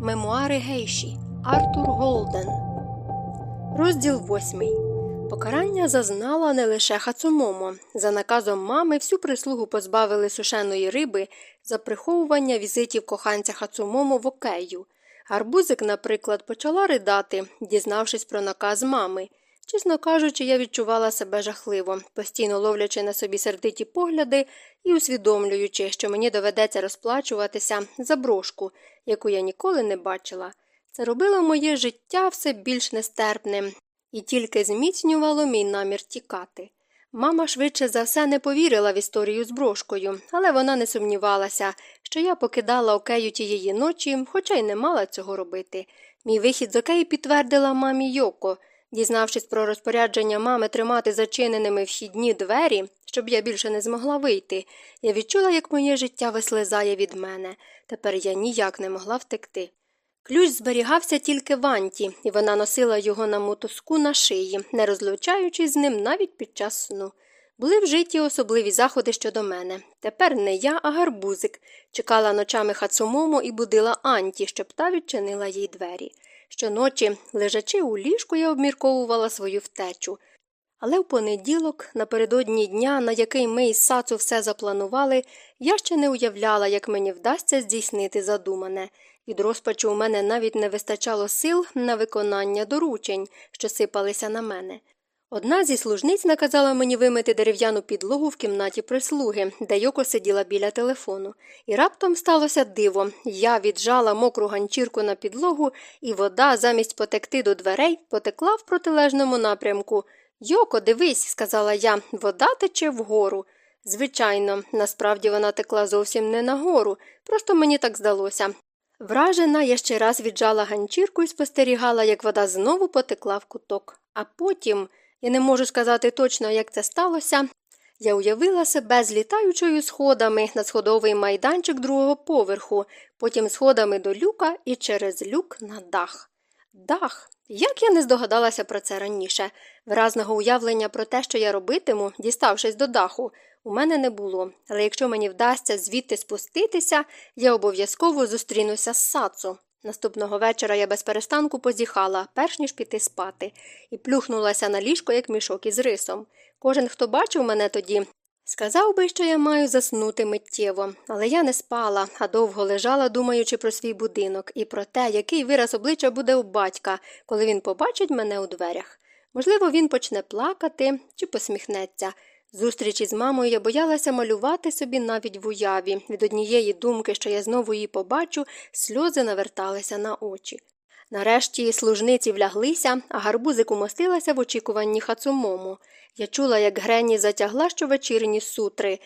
Мемуари Гейші Артур Голден. Розділ восьмий. Покарання зазнала не лише Хацумомо. За наказом мами всю прислугу позбавили сушеної риби за приховування візитів коханця Хацумомо в окею. Гарбузик, наприклад, почала ридати, дізнавшись про наказ мами. Чесно кажучи, я відчувала себе жахливо, постійно ловлячи на собі сердиті погляди і усвідомлюючи, що мені доведеться розплачуватися за брошку, яку я ніколи не бачила. Це робило моє життя все більш нестерпним і тільки зміцнювало мій намір тікати. Мама швидше за все не повірила в історію з брошкою, але вона не сумнівалася, що я покидала окею тієї ночі, хоча й не мала цього робити. Мій вихід з океї підтвердила мамі Йоко. Дізнавшись про розпорядження мами тримати зачиненими вхідні двері, щоб я більше не змогла вийти, я відчула, як моє життя вислизає від мене. Тепер я ніяк не могла втекти. Ключ зберігався тільки в Анті, і вона носила його на мотузку на шиї, не розлучаючись з ним навіть під час сну. Були вжиті особливі заходи щодо мене. Тепер не я, а гарбузик. Чекала ночами хацумому і будила Анті, щоб та відчинила їй двері. Щоночі, лежачи у ліжку, я обмірковувала свою втечу. Але в понеділок, напередодні дня, на який ми із Сацу все запланували, я ще не уявляла, як мені вдасться здійснити задумане. Від розпачу у мене навіть не вистачало сил на виконання доручень, що сипалися на мене. Одна зі служниць наказала мені вимити дерев'яну підлогу в кімнаті прислуги, де Йоко сиділа біля телефону. І раптом сталося диво. Я віджала мокру ганчірку на підлогу, і вода, замість потекти до дверей, потекла в протилежному напрямку. Йоко, дивись, сказала я, вода тече вгору. Звичайно, насправді вона текла зовсім не нагору, просто мені так здалося. Вражена, я ще раз віджала ганчірку і спостерігала, як вода знову потекла в куток. А потім, я не можу сказати точно, як це сталося, я уявила себе злітаючою сходами на сходовий майданчик другого поверху, потім сходами до люка і через люк на дах. Дах. Як я не здогадалася про це раніше, виразного уявлення про те, що я робитиму, діставшись до даху, у мене не було, але якщо мені вдасться звідти спуститися, я обов'язково зустрінуся з Сацу. Наступного вечора я без перестанку позіхала, перш ніж піти спати, і плюхнулася на ліжко, як мішок із рисом. Кожен, хто бачив мене тоді, сказав би, що я маю заснути миттєво, але я не спала, а довго лежала, думаючи про свій будинок і про те, який вираз обличчя буде у батька, коли він побачить мене у дверях. Можливо, він почне плакати чи посміхнеться. Зустрічі з мамою я боялася малювати собі навіть в уяві. Від однієї думки, що я знову її побачу, сльози наверталися на очі. Нарешті служниці вляглися, а гарбузик умостилася в очікуванні хацумому. Я чула, як Грені затягла щовечірні сутри.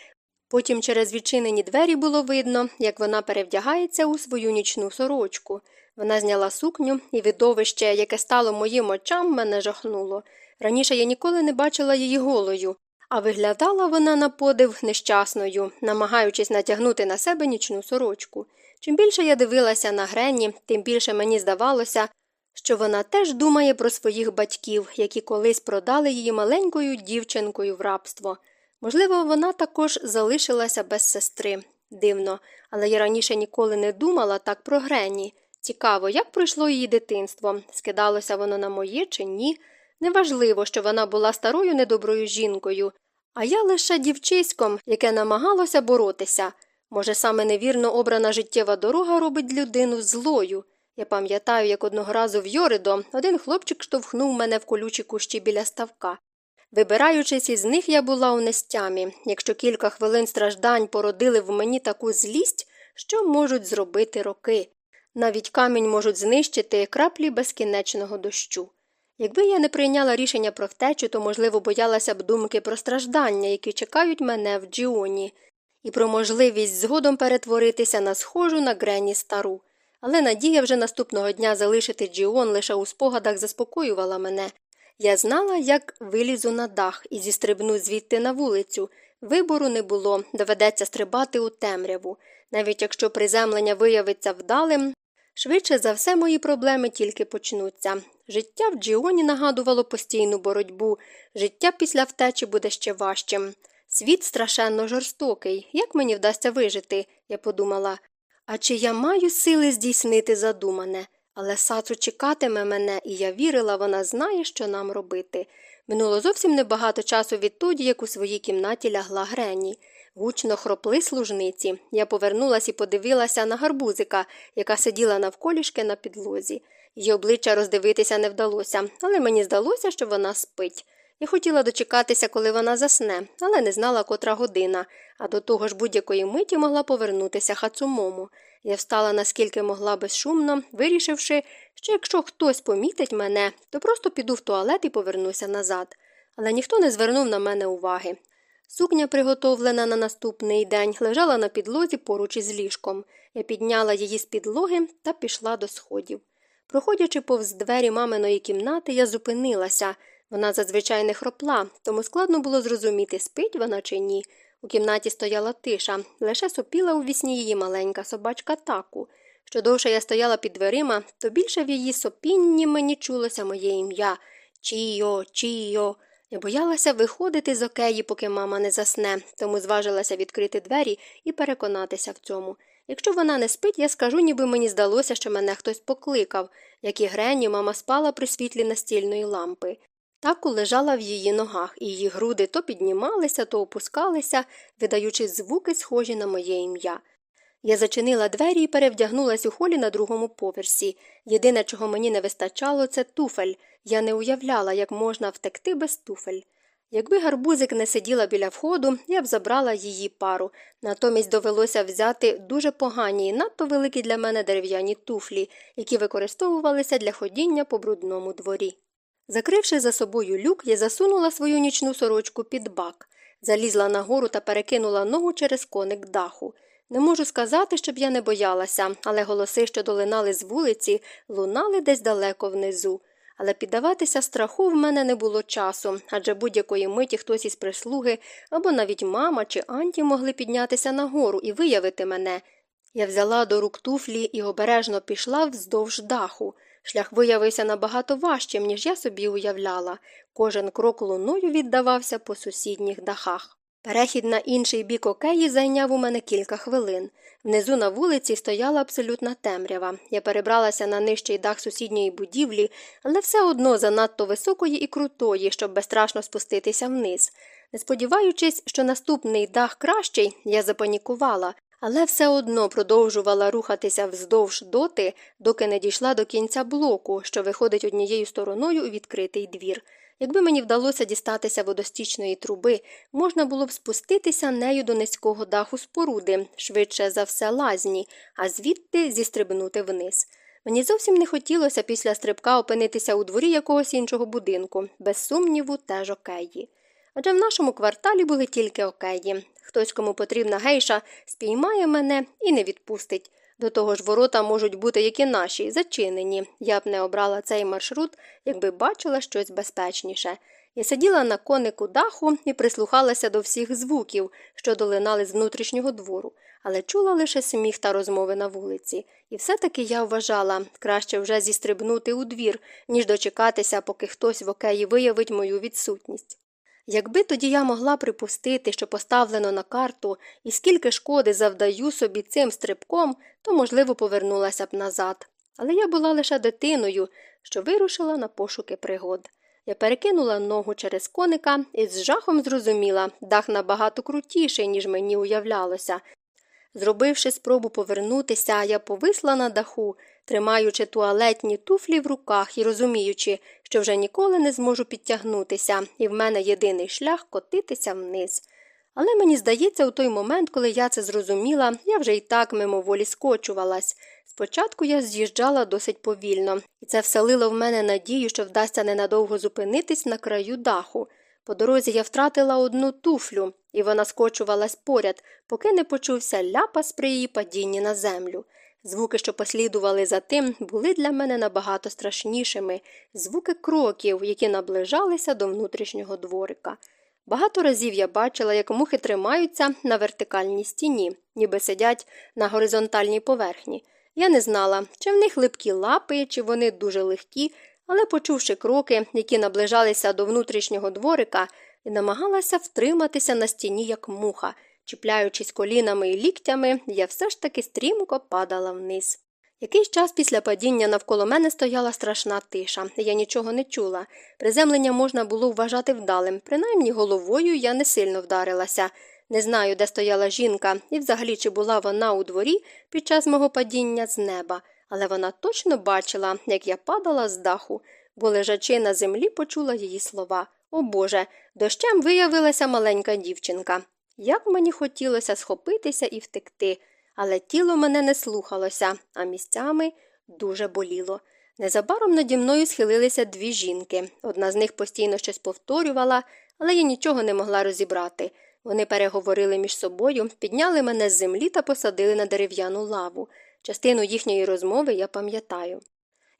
Потім через відчинені двері було видно, як вона перевдягається у свою нічну сорочку. Вона зняла сукню, і видовище, яке стало моїм очам, мене жахнуло. Раніше я ніколи не бачила її голою, а виглядала вона на подив нещасною, намагаючись натягнути на себе нічну сорочку. Чим більше я дивилася на Гренні, тим більше мені здавалося, що вона теж думає про своїх батьків, які колись продали її маленькою дівчинкою в рабство. Можливо, вона також залишилася без сестри. Дивно, але я раніше ніколи не думала так про Гренні. Цікаво, як пройшло її дитинство, скидалося воно на моє чи ні. Неважливо, що вона була старою недоброю жінкою, а я лише дівчиськом, яке намагалося боротися. Може, саме невірно обрана життєва дорога робить людину злою. Я пам'ятаю, як одного разу в Йоридо один хлопчик штовхнув мене в колючі кущі біля ставка. Вибираючись із них, я була у нестямі. Якщо кілька хвилин страждань породили в мені таку злість, що можуть зробити роки. Навіть камінь можуть знищити краплі безкінечного дощу. Якби я не прийняла рішення про втечу, то, можливо, боялася б думки про страждання, які чекають мене в Джіоні, і про можливість згодом перетворитися на схожу на Грені стару. Але надія вже наступного дня залишити Джіон лише у спогадах заспокоювала мене. Я знала, як вилізу на дах і зістрибну звідти на вулицю. Вибору не було, доведеться стрибати у темряву. Навіть якщо приземлення виявиться вдалим, швидше за все мої проблеми тільки почнуться. Життя в Джіоні нагадувало постійну боротьбу, життя після втечі буде ще важчим. Світ страшенно жорстокий. Як мені вдасться вижити? я подумала. А чи я маю сили здійснити задумане? Але Сацу чекатиме мене, і я вірила, вона знає, що нам робити. Минуло зовсім небагато часу відтоді, як у своїй кімнаті лягла Грені. Гучно хропли служниці. Я повернулась і подивилася на гарбузика, яка сиділа навколішки на підлозі. Її обличчя роздивитися не вдалося, але мені здалося, що вона спить. Я хотіла дочекатися, коли вона засне, але не знала, котра година, а до того ж будь-якої миті могла повернутися хацумому. Я встала наскільки могла безшумно, вирішивши, що якщо хтось помітить мене, то просто піду в туалет і повернуся назад. Але ніхто не звернув на мене уваги. Сукня, приготовлена на наступний день, лежала на підлозі поруч із ліжком. Я підняла її з підлоги та пішла до сходів. Проходячи повз двері маминої кімнати, я зупинилася. Вона зазвичай не хропла, тому складно було зрозуміти, спить вона чи ні. У кімнаті стояла тиша, лише сопіла у вісні її маленька собачка таку. Що довше я стояла під дверима, то більше в її сопінні мені чулося моє ім'я Чійо, Чійо. Я боялася виходити з океї, поки мама не засне, тому зважилася відкрити двері і переконатися в цьому. Якщо вона не спить, я скажу, ніби мені здалося, що мене хтось покликав, як і Грені, мама спала при світлі настільної лампи. Таку лежала в її ногах, і її груди то піднімалися, то опускалися, видаючи звуки, схожі на моє ім'я. Я зачинила двері і перевдягнулась у холі на другому поверсі. Єдине, чого мені не вистачало, це туфель. Я не уявляла, як можна втекти без туфель. Якби гарбузик не сиділа біля входу, я б забрала її пару. Натомість довелося взяти дуже погані і надто великі для мене дерев'яні туфлі, які використовувалися для ходіння по брудному дворі. Закривши за собою люк, я засунула свою нічну сорочку під бак, залізла нагору та перекинула ногу через коник даху. Не можу сказати, щоб я не боялася, але голоси, що долинали з вулиці, лунали десь далеко внизу. Але піддаватися страху в мене не було часу, адже будь-якої миті хтось із прислуги або навіть мама чи Анті могли піднятися нагору і виявити мене. Я взяла до рук туфлі і обережно пішла вздовж даху. Шлях виявився набагато важчим, ніж я собі уявляла. Кожен крок луною віддавався по сусідніх дахах. Перехід на інший бік океї зайняв у мене кілька хвилин. Внизу на вулиці стояла абсолютна темрява. Я перебралася на нижчий дах сусідньої будівлі, але все одно занадто високої і крутої, щоб безстрашно спуститися вниз. Не сподіваючись, що наступний дах кращий, я запанікувала, але все одно продовжувала рухатися вздовж доти, доки не дійшла до кінця блоку, що виходить однією стороною у відкритий двір. Якби мені вдалося дістатися водостічної труби, можна було б спуститися нею до низького даху споруди, швидше за все лазні, а звідти зістрибнути вниз. Мені зовсім не хотілося після стрибка опинитися у дворі якогось іншого будинку, без сумніву, теж океї. Адже в нашому кварталі були тільки океї. Хтось, кому потрібна гейша, спіймає мене і не відпустить. До того ж, ворота можуть бути, як і наші, зачинені. Я б не обрала цей маршрут, якби бачила щось безпечніше. Я сиділа на конику даху і прислухалася до всіх звуків, що долинали з внутрішнього двору, але чула лише сміх та розмови на вулиці. І все таки я вважала краще вже зістрибнути у двір, ніж дочекатися, поки хтось в океї виявить мою відсутність. Якби тоді я могла припустити, що поставлено на карту, і скільки шкоди завдаю собі цим стрибком, то, можливо, повернулася б назад. Але я була лише дитиною, що вирушила на пошуки пригод. Я перекинула ногу через коника і з жахом зрозуміла, дах набагато крутіший, ніж мені уявлялося. Зробивши спробу повернутися, я повисла на даху, тримаючи туалетні туфлі в руках і розуміючи, що вже ніколи не зможу підтягнутися, і в мене єдиний шлях котитися вниз. Але мені здається, у той момент, коли я це зрозуміла, я вже й так мимоволі скочувалась. Спочатку я з'їжджала досить повільно, і це вселило в мене надію, що вдасться ненадовго зупинитись на краю даху. По дорозі я втратила одну туфлю, і вона скочувалась поряд, поки не почувся ляпас при її падінні на землю. Звуки, що послідували за тим, були для мене набагато страшнішими звуки кроків, які наближалися до внутрішнього дворика. Багато разів я бачила, як мухи тримаються на вертикальній стіні, ніби сидять на горизонтальній поверхні. Я не знала, чи в них липкі лапи, чи вони дуже легкі, але, почувши кроки, які наближалися до внутрішнього дворика, і намагалася втриматися на стіні, як муха, Чіпляючись колінами і ліктями, я все ж таки стрімко падала вниз. Якийсь час після падіння навколо мене стояла страшна тиша. Я нічого не чула. Приземлення можна було вважати вдалим, принаймні головою я не сильно вдарилася. Не знаю, де стояла жінка, і взагалі чи була вона у дворі під час мого падіння з неба, але вона точно бачила, як я падала з даху, бо лежачи на землі, почула її слова. О Боже, дощем виявилася маленька дівчинка. Як мені хотілося схопитися і втекти, але тіло мене не слухалося, а місцями дуже боліло. Незабаром наді мною схилилися дві жінки. Одна з них постійно щось повторювала, але я нічого не могла розібрати. Вони переговорили між собою, підняли мене з землі та посадили на дерев'яну лаву. Частину їхньої розмови я пам'ятаю.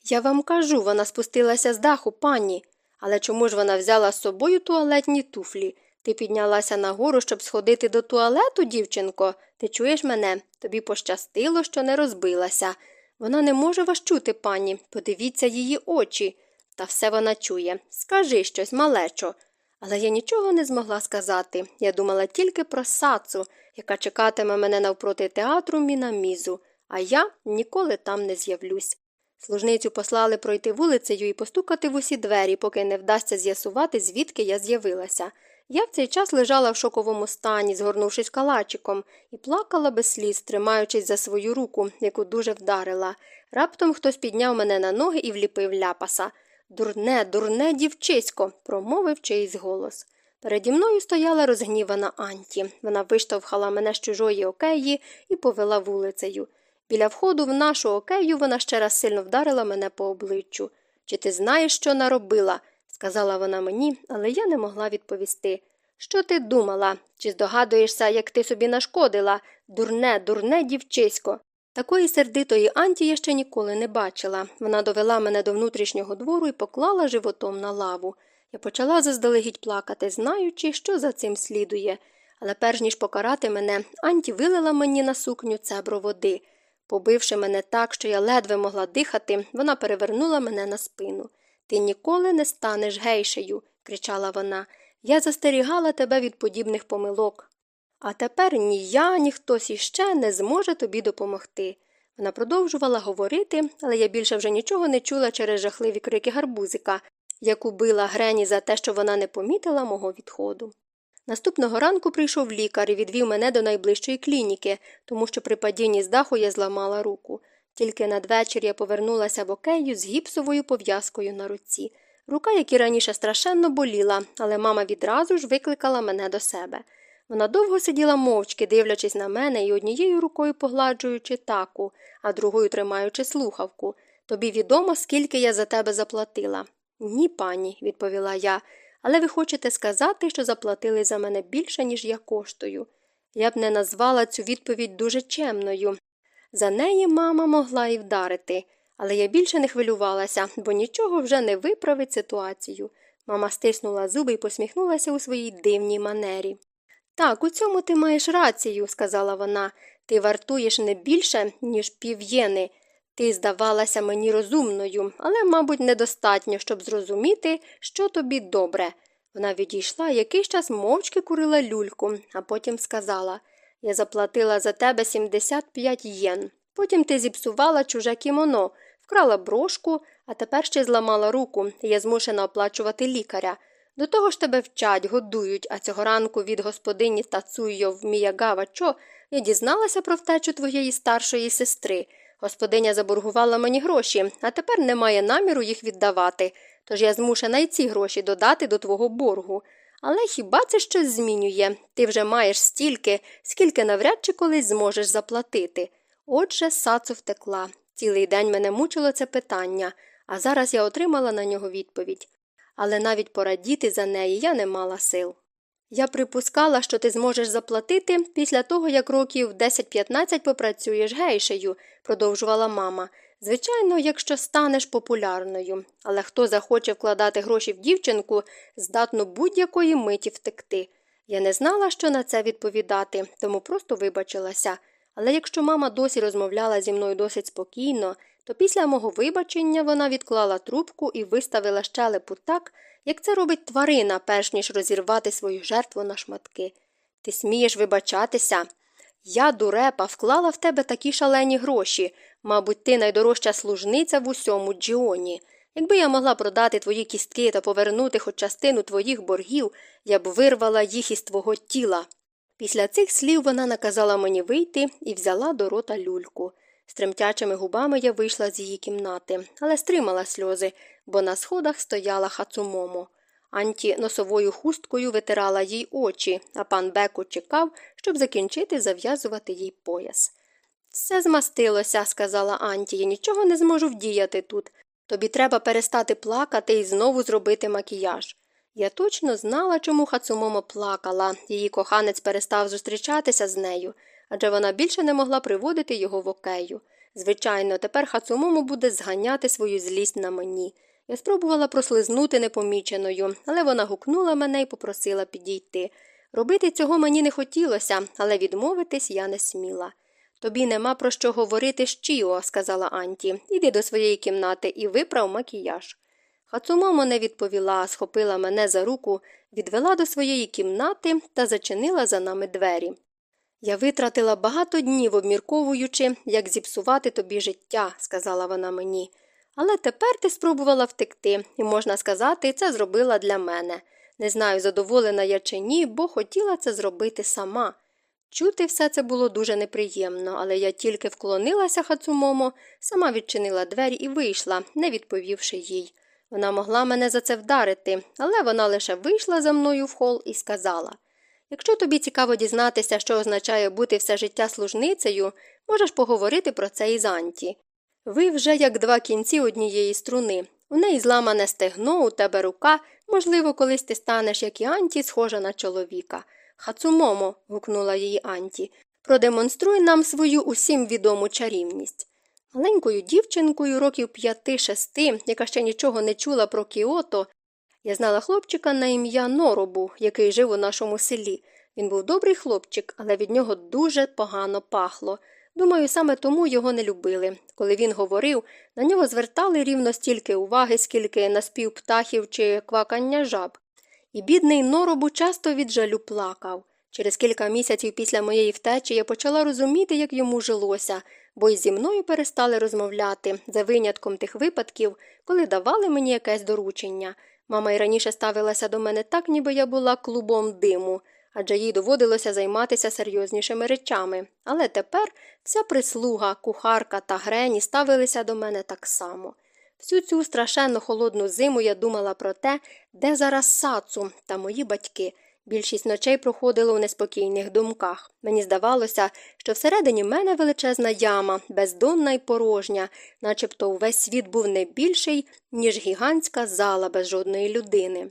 Я вам кажу, вона спустилася з даху, пані. Але чому ж вона взяла з собою туалетні туфлі? Ти піднялася нагору, щоб сходити до туалету, дівчинко? Ти чуєш мене? Тобі пощастило, що не розбилася. Вона не може вас чути, пані. Подивіться її очі. Та все вона чує. Скажи щось, малечо. Але я нічого не змогла сказати. Я думала тільки про сацу, яка чекатиме мене навпроти театру Мінамізу, а я ніколи там не з'явлюсь. Служницю послали пройти вулицею і постукати в усі двері, поки не вдасться з'ясувати, звідки я з'явилася. Я в цей час лежала в шоковому стані, згорнувшись калачиком, і плакала без сліз, тримаючись за свою руку, яку дуже вдарила. Раптом хтось підняв мене на ноги і вліпив ляпаса. Дурне, дурне, дівчисько, промовив чийсь голос. Переді мною стояла розгнівана Анті. Вона виштовхала мене з чужої океї і повела вулицею. Біля входу в нашу окею вона ще раз сильно вдарила мене по обличчю. Чи ти знаєш, що наробила? сказала вона мені, але я не могла відповісти. Що ти думала? Чи здогадуєшся, як ти собі нашкодила? Дурне, дурне дівчисько. Такої сердитої Анті я ще ніколи не бачила. Вона довела мене до внутрішнього двору і поклала животом на лаву. Я почала заздалегідь плакати, знаючи, що за цим слідує. Але перш ніж покарати мене, Анті вилила мені на сукню цебро води. Побивши мене так, що я ледве могла дихати, вона перевернула мене на спину. Ти ніколи не станеш гейшею, кричала вона. Я застерігала тебе від подібних помилок. А тепер ні я, ні хтось іще не зможе тобі допомогти. Вона продовжувала говорити, але я більше вже нічого не чула через жахливі крики гарбузика, яку била Грені за те, що вона не помітила мого відходу. Наступного ранку прийшов лікар і відвів мене до найближчої клініки, тому що при падінні з даху я зламала руку. Тільки надвечір я повернулася в окею з гіпсовою пов'язкою на руці. Рука, як і раніше, страшенно боліла, але мама відразу ж викликала мене до себе. Вона довго сиділа мовчки, дивлячись на мене і однією рукою погладжуючи таку, а другою тримаючи слухавку. Тобі відомо, скільки я за тебе заплатила. Ні, пані, відповіла я, але ви хочете сказати, що заплатили за мене більше, ніж я коштую. Я б не назвала цю відповідь дуже чемною. За неї мама могла і вдарити, але я більше не хвилювалася, бо нічого вже не виправить ситуацію. Мама стиснула зуби і посміхнулася у своїй дивній манері. Так, у цьому ти маєш рацію, сказала вона. Ти вартуєш не більше, ніж пів'єни. Ти здавалася мені розумною, але, мабуть, недостатньо, щоб зрозуміти, що тобі добре. Вона відійшла якийсь час мовчки курила люльку, а потім сказала Я заплатила за тебе 75 єн. Потім ти зіпсувала чуже кімоно, вкрала брошку, а тепер ще зламала руку, і я змушена оплачувати лікаря. До того ж тебе вчать, годують, а цього ранку від господині Тацуйо в Міягавачо я дізналася про втечу твоєї старшої сестри. Господиня заборгувала мені гроші, а тепер немає наміру їх віддавати, тож я змушена й ці гроші додати до твого боргу. Але хіба це щось змінює? Ти вже маєш стільки, скільки навряд чи колись зможеш заплатити. Отже, сацу втекла. Цілий день мене мучило це питання, а зараз я отримала на нього відповідь. Але навіть порадіти за неї я не мала сил. Я припускала, що ти зможеш заплатити після того, як років 10-15 попрацюєш гейшею, продовжувала мама. Звичайно, якщо станеш популярною, але хто захоче вкладати гроші в дівчинку, здатно будь-якої миті втекти. Я не знала, що на це відповідати, тому просто вибачилася. Але якщо мама досі розмовляла зі мною досить спокійно, то після мого вибачення вона відклала трубку і виставила щелепу так, як це робить тварина, перш ніж розірвати свою жертву на шматки. Ти смієш вибачатися? Я, дурепа, вклала в тебе такі шалені гроші. Мабуть, ти найдорожча служниця в усьому Джіоні. Якби я могла продати твої кістки та повернути хоч частину твоїх боргів, я б вирвала їх із твого тіла. Після цих слів вона наказала мені вийти і взяла до рота люльку. З тремтячими губами я вийшла з її кімнати, але стримала сльози, бо на сходах стояла хацумомо. Анті носовою хусткою витирала їй очі, а пан Беку чекав, щоб закінчити зав'язувати їй пояс. Все змастилося, сказала Анті, я нічого не зможу вдіяти тут. Тобі треба перестати плакати і знову зробити макіяж. Я точно знала, чому Хацумомо плакала, її коханець перестав зустрічатися з нею, адже вона більше не могла приводити його в окею. Звичайно, тепер Хацумомо буде зганяти свою злість на мені. Я спробувала прослизнути непоміченою, але вона гукнула мене і попросила підійти. Робити цього мені не хотілося, але відмовитись я не сміла. Тобі нема про що говорити з Чіо, сказала Анті. Іди до своєї кімнати і виправ макіяж. Хацумомо не відповіла, схопила мене за руку, відвела до своєї кімнати та зачинила за нами двері. Я витратила багато днів, обмірковуючи, як зіпсувати тобі життя, сказала вона мені. Але тепер ти спробувала втекти, і, можна сказати, це зробила для мене. Не знаю, задоволена я чи ні, бо хотіла це зробити сама. Чути все це було дуже неприємно, але я тільки вклонилася хацумомо, сама відчинила двері і вийшла, не відповівши їй. Вона могла мене за це вдарити, але вона лише вийшла за мною в хол і сказала Якщо тобі цікаво дізнатися, що означає бути все життя служницею, можеш поговорити про це із Анті. Ви вже як два кінці однієї струни. У неї зламане стегно, у тебе рука, можливо, колись ти станеш, як і Анті, схожа на чоловіка. Хацумомо, гукнула її Анті, продемонструй нам свою усім відому чарівність. Маленькою дівчинкою, років п'яти шести, яка ще нічого не чула про Кіото, я знала хлопчика на ім'яНоробу, який жив у нашому селі. Він був добрий хлопчик, але від нього дуже погано пахло. Думаю, саме тому його не любили. Коли він говорив, на нього звертали рівно стільки уваги, скільки на спів птахів чи квакання жаб. І бідний Норобу часто від жалю плакав. Через кілька місяців після моєї втечі я почала розуміти, як йому жилося, бо й зі мною перестали розмовляти за винятком тих випадків, коли давали мені якесь доручення. Мама й раніше ставилася до мене так, ніби я була клубом диму, адже їй доводилося займатися серйознішими речами. Але тепер вся прислуга, кухарка та грені ставилися до мене так само. Всю цю страшенно холодну зиму я думала про те, де зараз сацу та мої батьки. Більшість ночей проходило у неспокійних думках. Мені здавалося, що всередині мене величезна яма, бездонна й порожня, начебто увесь світ був не більший, ніж гігантська зала без жодної людини.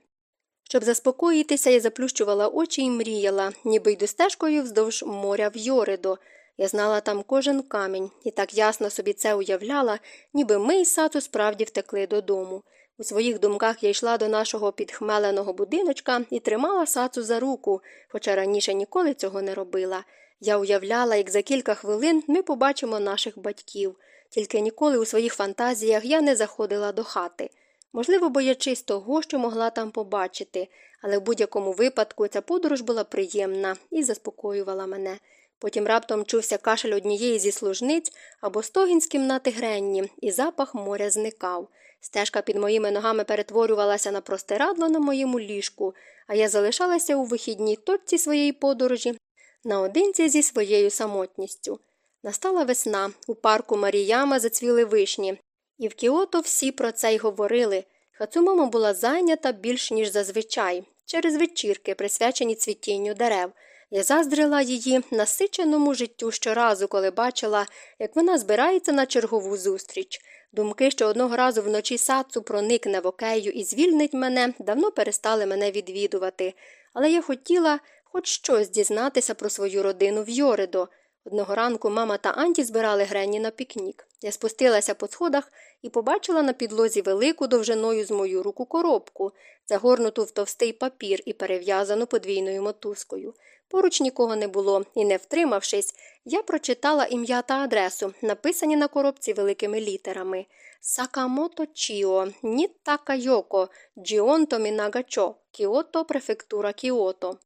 Щоб заспокоїтися, я заплющувала очі і мріяла, ніби йду стежкою вздовж моря в Йоридо. Я знала там кожен камінь і так ясно собі це уявляла, ніби ми із сату справді втекли додому. У своїх думках я йшла до нашого підхмеленого будиночка і тримала сацу за руку, хоча раніше ніколи цього не робила. Я уявляла, як за кілька хвилин ми побачимо наших батьків, тільки ніколи у своїх фантазіях я не заходила до хати. Можливо, боячись того, що могла там побачити, але в будь-якому випадку ця подорож була приємна і заспокоювала мене. Потім раптом чувся кашель однієї зі служниць або стогін з кімнати Гренні, і запах моря зникав. Стежка під моїми ногами перетворювалася на простирадло на моєму ліжку, а я залишалася у вихідній точці своєї подорожі наодинці зі своєю самотністю. Настала весна, у парку Маріяма зацвіли вишні, і в Кіото всі про це й говорили. Хацумомо була зайнята більш ніж зазвичай, через вечірки, присвячені цвітінню дерев. Я заздрила її насиченому життю щоразу, коли бачила, як вона збирається на чергову зустріч. Думки, що одного разу вночі сацу проникне в окею і звільнить мене, давно перестали мене відвідувати, але я хотіла хоч щось дізнатися про свою родину в Йоридо. Одного ранку мама та Анті збирали Гренні на пікнік. Я спустилася по сходах і побачила на підлозі велику довжиною з мою руку коробку, загорнуту в товстий папір і перев'язану подвійною мотузкою. Поруч нікого не було, і, не втримавшись, я прочитала ім'я та адресу, написані на коробці великими літерами Сакамото Чіо, Ніттака Йоко, Джіонто Мінагачо, Кіото, префектура Кіото.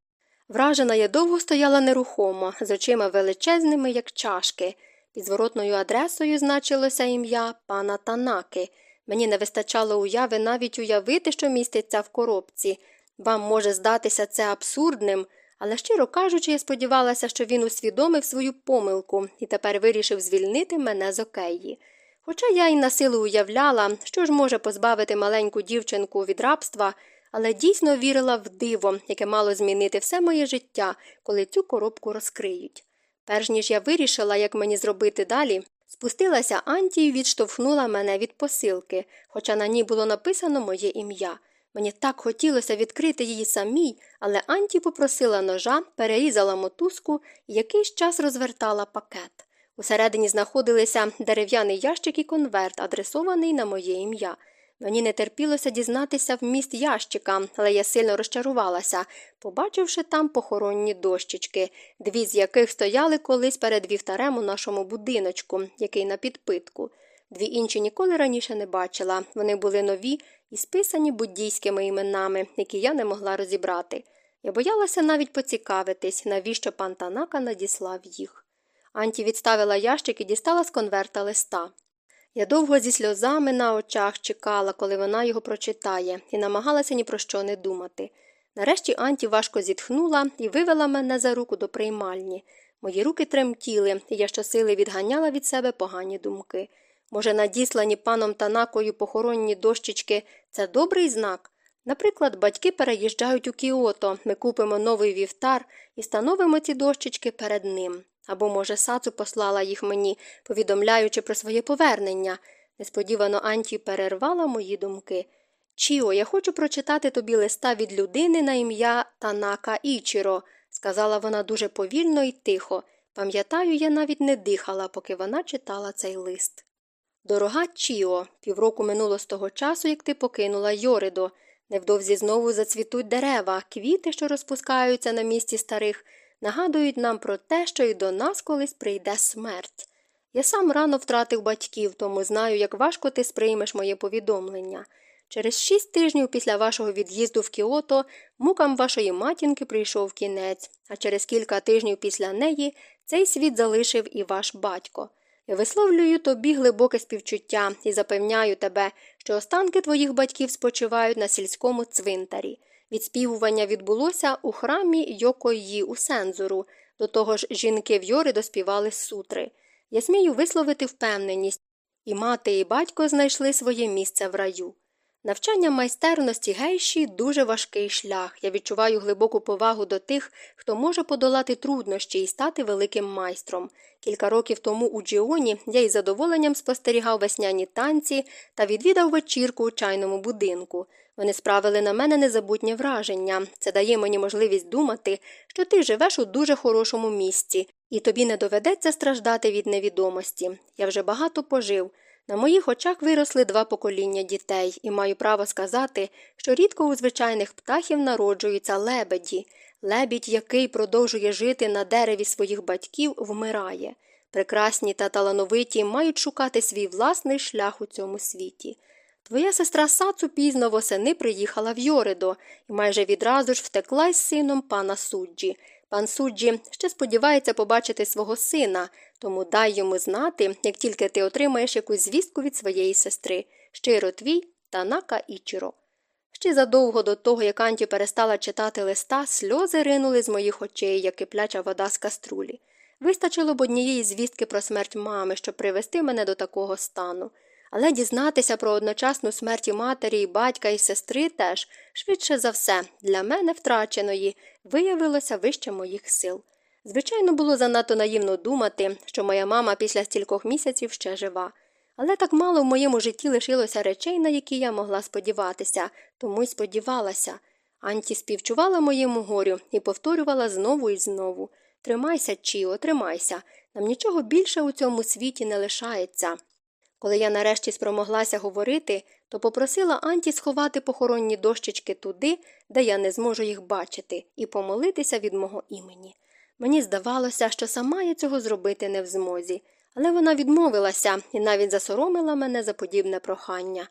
Вражена я довго стояла нерухомо, з очима величезними, як чашки. Під зворотною адресою значилося ім'я пана Танаки. Мені не вистачало уяви навіть уявити, що міститься в коробці. Вам може здатися це абсурдним, але, щиро кажучи, я сподівалася, що він усвідомив свою помилку і тепер вирішив звільнити мене з океї. Хоча я й на силу уявляла, що ж може позбавити маленьку дівчинку від рабства, але дійсно вірила в диво, яке мало змінити все моє життя, коли цю коробку розкриють. Перш ніж я вирішила, як мені зробити далі, спустилася Анті і відштовхнула мене від посилки, хоча на ній було написано моє ім'я. Мені так хотілося відкрити її самій, але Анті попросила ножа, перерізала мотузку і якийсь час розвертала пакет. Усередині знаходилися дерев'яний ящик і конверт, адресований на моє ім'я. Мені не терпілося дізнатися вміст ящика, але я сильно розчарувалася, побачивши там похоронні дощечки, дві з яких стояли колись перед вівтарем у нашому будиночку, який на підпитку. Дві інші ніколи раніше не бачила. Вони були нові і списані буддійськими іменами, які я не могла розібрати. Я боялася навіть поцікавитись, навіщо пан Танака надіслав їх. Анті відставила ящик і дістала з конверта листа. Я довго зі сльозами на очах чекала, коли вона його прочитає, і намагалася ні про що не думати. Нарешті Анті важко зітхнула і вивела мене за руку до приймальні. Мої руки тремтіли, і я щосили відганяла від себе погані думки. Може, надіслані паном Танакою похоронні дощечки це добрий знак? Наприклад, батьки переїжджають у Кіото, ми купимо новий вівтар і становимо ці дощечки перед ним. Або, може, сацу послала їх мені, повідомляючи про своє повернення. Несподівано Анті перервала мої думки. Чіо, я хочу прочитати тобі листа від людини на ім'я Танака Ічіро, сказала вона дуже повільно і тихо. Пам'ятаю, я навіть не дихала, поки вона читала цей лист. Дорога Чіо, півроку минуло з того часу, як ти покинула Йоридо. Невдовзі знову зацвітуть дерева, квіти, що розпускаються на місці старих, нагадують нам про те, що й до нас колись прийде смерть. Я сам рано втратив батьків, тому знаю, як важко ти сприймеш моє повідомлення. Через шість тижнів після вашого від'їзду в Кіото мукам вашої матінки прийшов кінець, а через кілька тижнів після неї цей світ залишив і ваш батько. Висловлюю тобі глибоке співчуття і запевняю тебе, що останки твоїх батьків спочивають на сільському цвинтарі. Відспівування відбулося у храмі Йокої у Сензуру. До того ж, жінки в Йори доспівали сутри. Я смію висловити впевненість, і мати, і батько знайшли своє місце в раю. Навчання майстерності гейші дуже важкий шлях. Я відчуваю глибоку повагу до тих, хто може подолати труднощі і стати великим майстром. Кілька років тому у Джіоні я із задоволенням спостерігав весняні танці та відвідав вечірку у чайному будинку. Вони справили на мене незабутнє враження. Це дає мені можливість думати, що ти живеш у дуже хорошому місці, і тобі не доведеться страждати від невідомості. Я вже багато пожив. На моїх очах виросли два покоління дітей, і маю право сказати, що рідко у звичайних птахів народжуються лебеді. Лебідь, який продовжує жити на дереві своїх батьків, вмирає. Прекрасні та талановиті мають шукати свій власний шлях у цьому світі. Твоя сестра Сацу пізно восени приїхала в Йоридо і майже відразу ж втекла із сином пана суджі. Пан суджі ще сподівається побачити свого сина, тому дай йому знати, як тільки ти отримаєш якусь звістку від своєї сестри. Щиро твій Танака Ічіро. Ще задовго до того, як Анті перестала читати листа, сльози ринули з моїх очей, як кипляча вода з каструлі. Вистачило б однієї звістки про смерть мами, щоб привести мене до такого стану. Але дізнатися про одночасну смерті матері, і батька і сестри теж, швидше за все, для мене втраченої, виявилося вище моїх сил. Звичайно, було занадто наївно думати, що моя мама після стількох місяців ще жива. Але так мало в моєму житті лишилося речей, на які я могла сподіватися, тому й сподівалася. Анті співчувала моєму горю і повторювала знову і знову Тримайся, Чіо, тримайся. Нам нічого більше у цьому світі не лишається. Коли я нарешті спромоглася говорити, то попросила Анті сховати похоронні дощечки туди, де я не зможу їх бачити, і помолитися від мого імені. Мені здавалося, що сама я цього зробити не в змозі, але вона відмовилася і навіть засоромила мене за подібне прохання,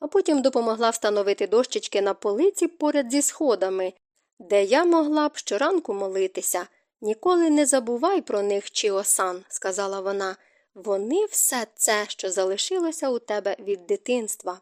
а потім допомогла встановити дощечки на полиці поряд зі сходами. де я могла б щоранку молитися. Ніколи не забувай про них, Чіосан, сказала вона. Вони все це, що залишилося у тебе від дитинства.